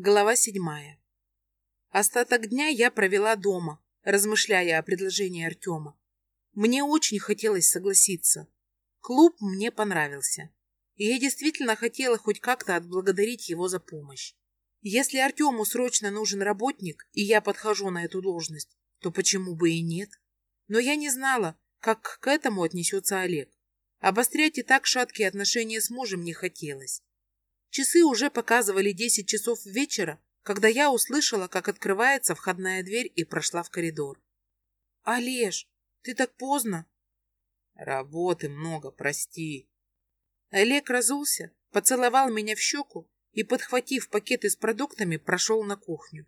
Глава седьмая. Остаток дня я провела дома, размышляя о предложении Артема. Мне очень хотелось согласиться. Клуб мне понравился. И я действительно хотела хоть как-то отблагодарить его за помощь. Если Артему срочно нужен работник, и я подхожу на эту должность, то почему бы и нет? Но я не знала, как к этому отнесется Олег. Обострять и так шаткие отношения с мужем не хотелось. Часы уже показывали десять часов вечера, когда я услышала, как открывается входная дверь и прошла в коридор. «Олеж, ты так поздно!» «Работы много, прости!» Олег разулся, поцеловал меня в щеку и, подхватив пакеты с продуктами, прошел на кухню.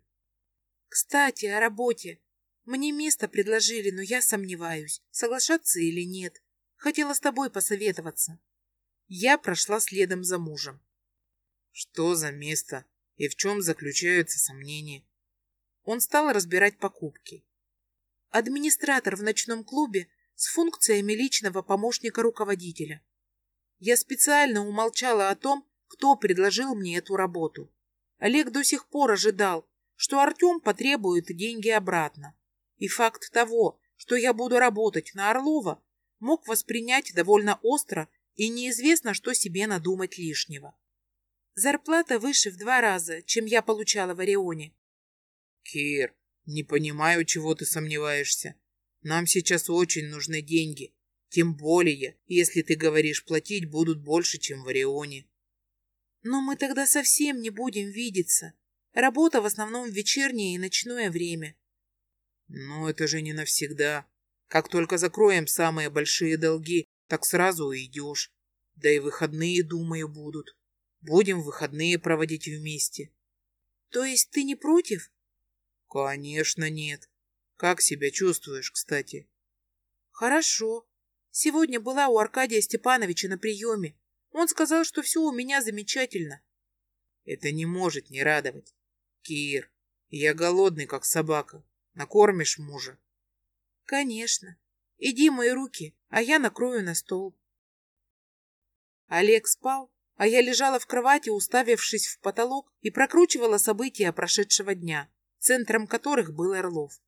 «Кстати, о работе. Мне место предложили, но я сомневаюсь, соглашаться или нет. Хотела с тобой посоветоваться». Я прошла следом за мужем. Что за место и в чем заключаются сомнения? Он стал разбирать покупки. Администратор в ночном клубе с функциями личного помощника руководителя. Я специально умолчала о том, кто предложил мне эту работу. Олег до сих пор ожидал, что Артем потребует деньги обратно. И факт того, что я буду работать на Орлова, мог воспринять довольно остро и неизвестно, что себе надумать лишнего. Зарплата выше в два раза, чем я получала в Орионе. Кир, не понимаю, чего ты сомневаешься. Нам сейчас очень нужны деньги. Тем более, если ты говоришь, платить будут больше, чем в Орионе. Но мы тогда совсем не будем видеться. Работа в основном в вечернее и ночное время. Но это же не навсегда. Как только закроем самые большие долги, так сразу уйдешь. Да и выходные, думаю, будут. Будем выходные проводить вместе. То есть ты не против? Конечно, нет. Как себя чувствуешь, кстати? Хорошо. Сегодня была у Аркадия Степановича на приеме. Он сказал, что все у меня замечательно. Это не может не радовать. Кир, я голодный, как собака. Накормишь мужа? Конечно. Иди мои руки, а я накрою на стол. Олег спал, а я лежала в кровати, уставившись в потолок, и прокручивала события прошедшего дня, центром которых был Орлов.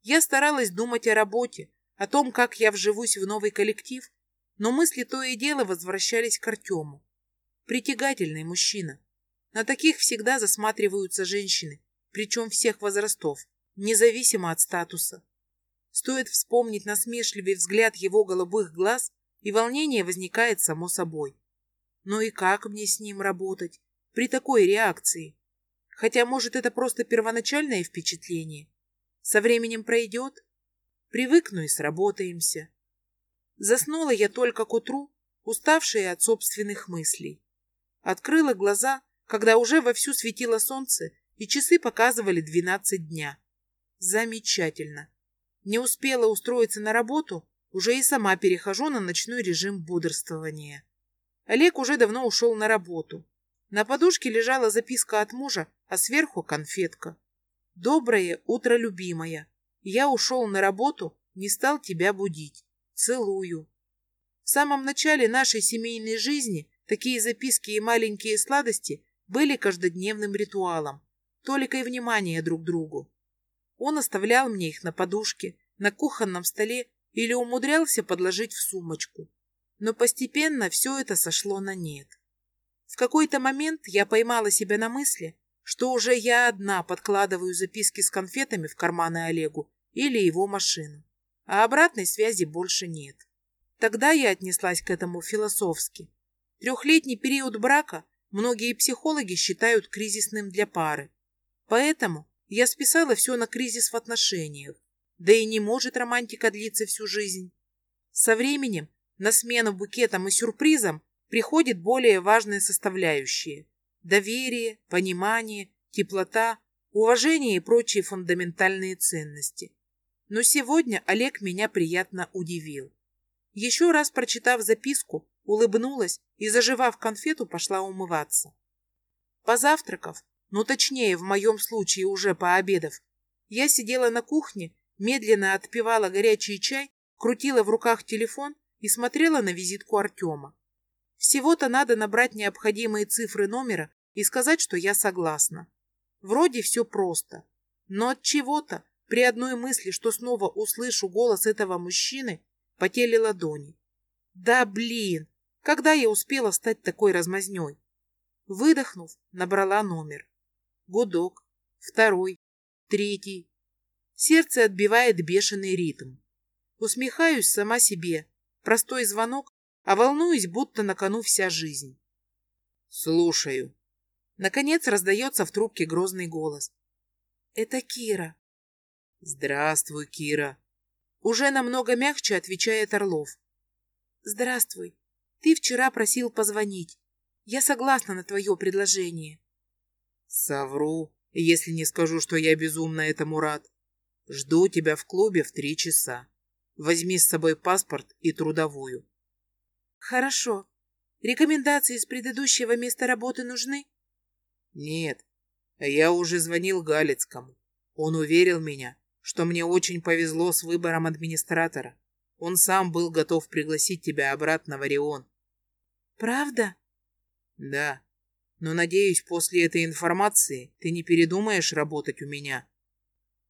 Я старалась думать о работе, о том, как я вживусь в новый коллектив, но мысли то и дело возвращались к Артему. Притягательный мужчина. На таких всегда засматриваются женщины, причем всех возрастов, независимо от статуса. Стоит вспомнить насмешливый взгляд его голубых глаз, и волнение возникает само собой. Ну и как мне с ним работать при такой реакции? Хотя, может, это просто первоначальное впечатление. Со временем пройдет. Привыкну и сработаемся. Заснула я только к утру, уставшая от собственных мыслей. Открыла глаза, когда уже вовсю светило солнце, и часы показывали двенадцать дня. Замечательно. Не успела устроиться на работу, уже и сама перехожу на ночной режим бодрствования. Олег уже давно ушел на работу. На подушке лежала записка от мужа, а сверху конфетка. «Доброе утро, любимая. Я ушел на работу, не стал тебя будить. Целую». В самом начале нашей семейной жизни такие записки и маленькие сладости были каждодневным ритуалом, толикой внимания друг другу. Он оставлял мне их на подушке, на кухонном столе или умудрялся подложить в сумочку. Но постепенно все это сошло на нет. В какой-то момент я поймала себя на мысли, что уже я одна подкладываю записки с конфетами в карманы Олегу или его машину, а обратной связи больше нет. Тогда я отнеслась к этому философски. Трехлетний период брака многие психологи считают кризисным для пары. Поэтому я списала все на кризис в отношениях. Да и не может романтика длиться всю жизнь. Со временем на смену букетам и сюрпризам приходят более важные составляющие – доверие, понимание, теплота, уважение и прочие фундаментальные ценности. Но сегодня Олег меня приятно удивил. Еще раз прочитав записку, улыбнулась и, заживав конфету, пошла умываться. Позавтракав, ну точнее в моем случае уже пообедав, я сидела на кухне, медленно отпивала горячий чай, крутила в руках телефон и смотрела на визитку Артема. Всего-то надо набрать необходимые цифры номера и сказать, что я согласна. Вроде все просто. Но от чего-то, при одной мысли, что снова услышу голос этого мужчины, потели ладони. Да блин, когда я успела стать такой размазней? Выдохнув, набрала номер. Гудок, второй, третий. Сердце отбивает бешеный ритм. Усмехаюсь сама себе. Простой звонок, а волнуюсь, будто на кону вся жизнь. Слушаю. Наконец раздается в трубке грозный голос. Это Кира. Здравствуй, Кира. Уже намного мягче отвечает Орлов. Здравствуй. Ты вчера просил позвонить. Я согласна на твое предложение. Совру, если не скажу, что я безумно этому рад. Жду тебя в клубе в три часа. Возьми с собой паспорт и трудовую. Хорошо. Рекомендации с предыдущего места работы нужны? Нет. Я уже звонил Галицкому. Он уверил меня, что мне очень повезло с выбором администратора. Он сам был готов пригласить тебя обратно в Орион. Правда? Да. Но, надеюсь, после этой информации ты не передумаешь работать у меня?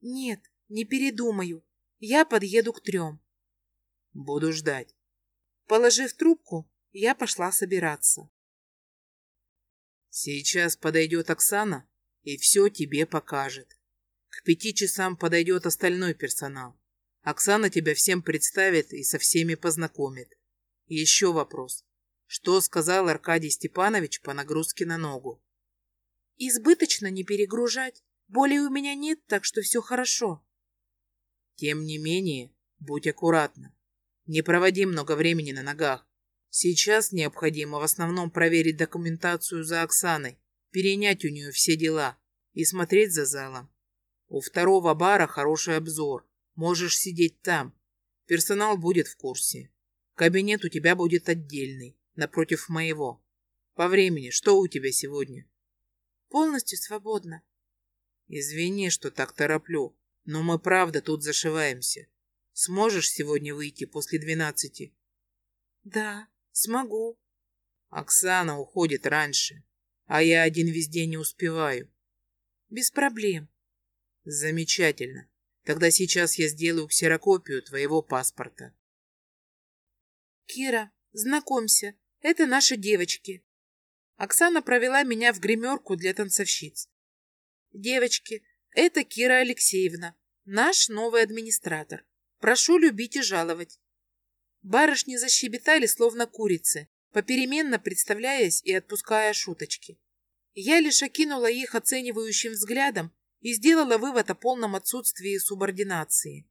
Нет, не передумаю. Я подъеду к трем. Буду ждать. Положив трубку, я пошла собираться. Сейчас подойдет Оксана и все тебе покажет. К пяти часам подойдет остальной персонал. Оксана тебя всем представит и со всеми познакомит. Еще вопрос. Что сказал Аркадий Степанович по нагрузке на ногу? Избыточно не перегружать. Боли у меня нет, так что все хорошо. Тем не менее, будь аккуратна. Не проводи много времени на ногах. Сейчас необходимо в основном проверить документацию за Оксаной, перенять у нее все дела и смотреть за залом. У второго бара хороший обзор. Можешь сидеть там. Персонал будет в курсе. Кабинет у тебя будет отдельный напротив моего. По времени, что у тебя сегодня? Полностью свободно. Извини, что так тороплю, но мы правда тут зашиваемся. Сможешь сегодня выйти после двенадцати? Да, смогу. Оксана уходит раньше, а я один везде не успеваю. Без проблем. Замечательно. Тогда сейчас я сделаю ксерокопию твоего паспорта. Кира, знакомься, это наши девочки. Оксана провела меня в гримерку для танцовщиц. Девочки, это Кира Алексеевна, наш новый администратор. Прошу любить и жаловать. Барышни защебетали, словно курицы, попеременно представляясь и отпуская шуточки. Я лишь окинула их оценивающим взглядом и сделала вывод о полном отсутствии субординации.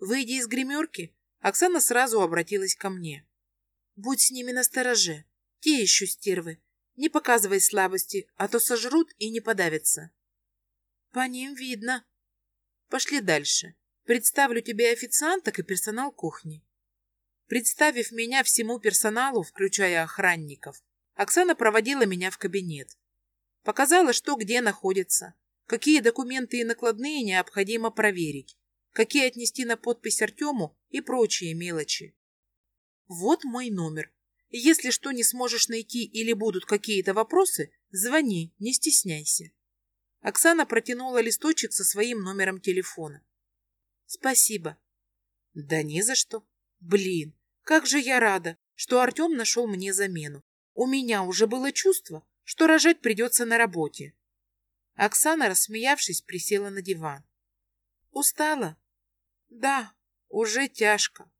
Выйдя из гримерки, Оксана сразу обратилась ко мне. Будь с ними настороже. Те еще стервы. Не показывай слабости, а то сожрут и не подавятся. По ним видно. Пошли дальше. Представлю тебе официанток и персонал кухни. Представив меня всему персоналу, включая охранников, Оксана проводила меня в кабинет. Показала, что где находится, какие документы и накладные необходимо проверить, какие отнести на подпись Артему и прочие мелочи. Вот мой номер. Если что не сможешь найти или будут какие-то вопросы, звони, не стесняйся. Оксана протянула листочек со своим номером телефона. Спасибо. Да не за что. Блин, как же я рада, что Артем нашел мне замену. У меня уже было чувство, что рожать придется на работе. Оксана, рассмеявшись, присела на диван. Устала? Да, уже тяжко.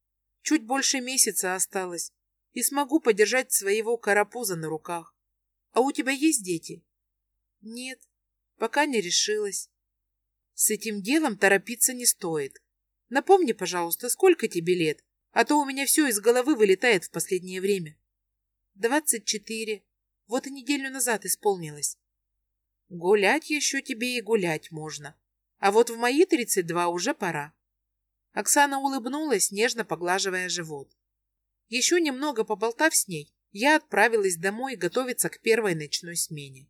Чуть больше месяца осталось, и смогу подержать своего карапуза на руках. А у тебя есть дети? Нет, пока не решилась. С этим делом торопиться не стоит. Напомни, пожалуйста, сколько тебе лет, а то у меня все из головы вылетает в последнее время. Двадцать четыре. Вот и неделю назад исполнилось. Гулять еще тебе и гулять можно. А вот в мои тридцать два уже пора. Оксана улыбнулась, нежно поглаживая живот. Еще немного поболтав с ней, я отправилась домой готовиться к первой ночной смене.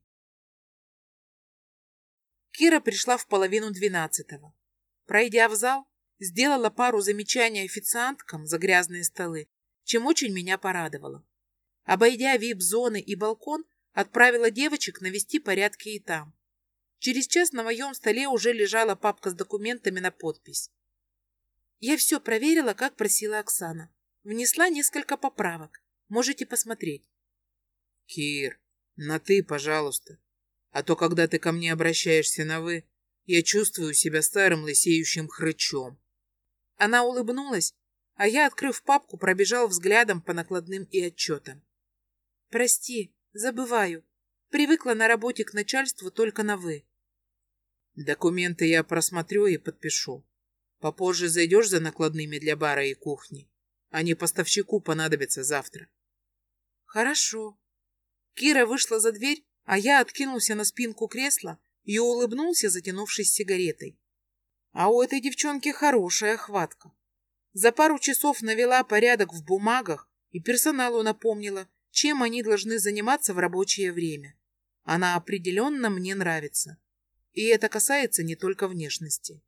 Кира пришла в половину двенадцатого. Пройдя в зал, сделала пару замечаний официанткам за грязные столы, чем очень меня порадовало. Обойдя вип-зоны и балкон, отправила девочек навести порядки и там. Через час на моем столе уже лежала папка с документами на подпись. Я все проверила, как просила Оксана. Внесла несколько поправок. Можете посмотреть. Кир, на «ты», пожалуйста. А то, когда ты ко мне обращаешься на «вы», я чувствую себя старым лысеющим хрычом. Она улыбнулась, а я, открыв папку, пробежал взглядом по накладным и отчетам. Прости, забываю. Привыкла на работе к начальству только на «вы». Документы я просмотрю и подпишу. Попозже зайдешь за накладными для бара и кухни. Они поставщику понадобятся завтра. Хорошо. Кира вышла за дверь, а я откинулся на спинку кресла и улыбнулся, затянувшись сигаретой. А у этой девчонки хорошая хватка. За пару часов навела порядок в бумагах и персоналу напомнила, чем они должны заниматься в рабочее время. Она определенно мне нравится. И это касается не только внешности.